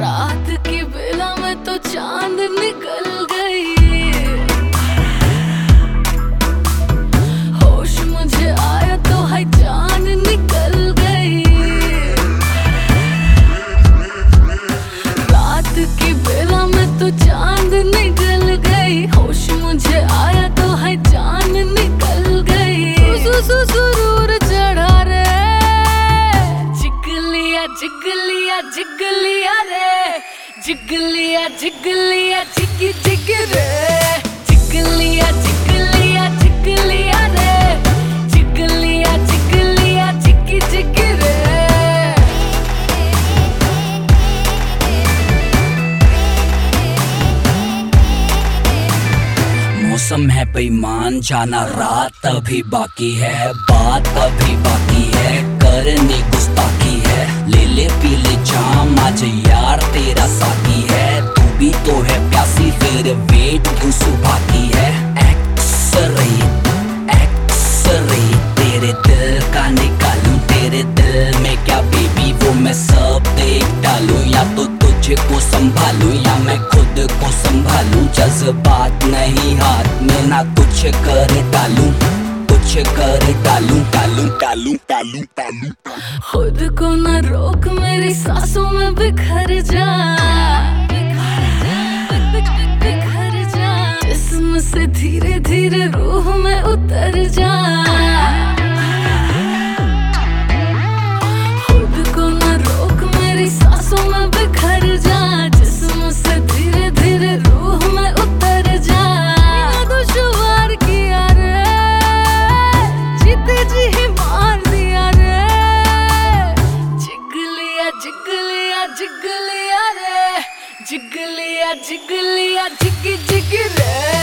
रात की बेला में तो चाँद निकल जिगलिया जिगलिया रे। जिगलिया जिगलिया, जिग जिग रे। जिगलिया जिगलिया जिगलिया रे। जिगलिया जिगलिया, जिग जिग रे। मौसम है बेईमान, जाना रात अभी बाकी है, बात अभी बाकी है, करने गुस्ताखी। है। ले ले पी ले जाम, आज यार तेरा साथी है। तू भी तो है प्यासी, फिर वेट क्यों सुबह की है तेरे दिल का में क्या बेबी मैं सब देख डालूं? या तो तुझको संभालूं, या मैं खुद को संभालूं? जज्बात नहीं, हाथ में ना कुछ कर डालूं। कुछ कर डालू डालू डालू डालू डालू खुद को न रोक, मेरी सांसों में बिखर जा। बिखर जा। जिस्म से धीरे धीरे रूह जिगलिया जिग जिग रे।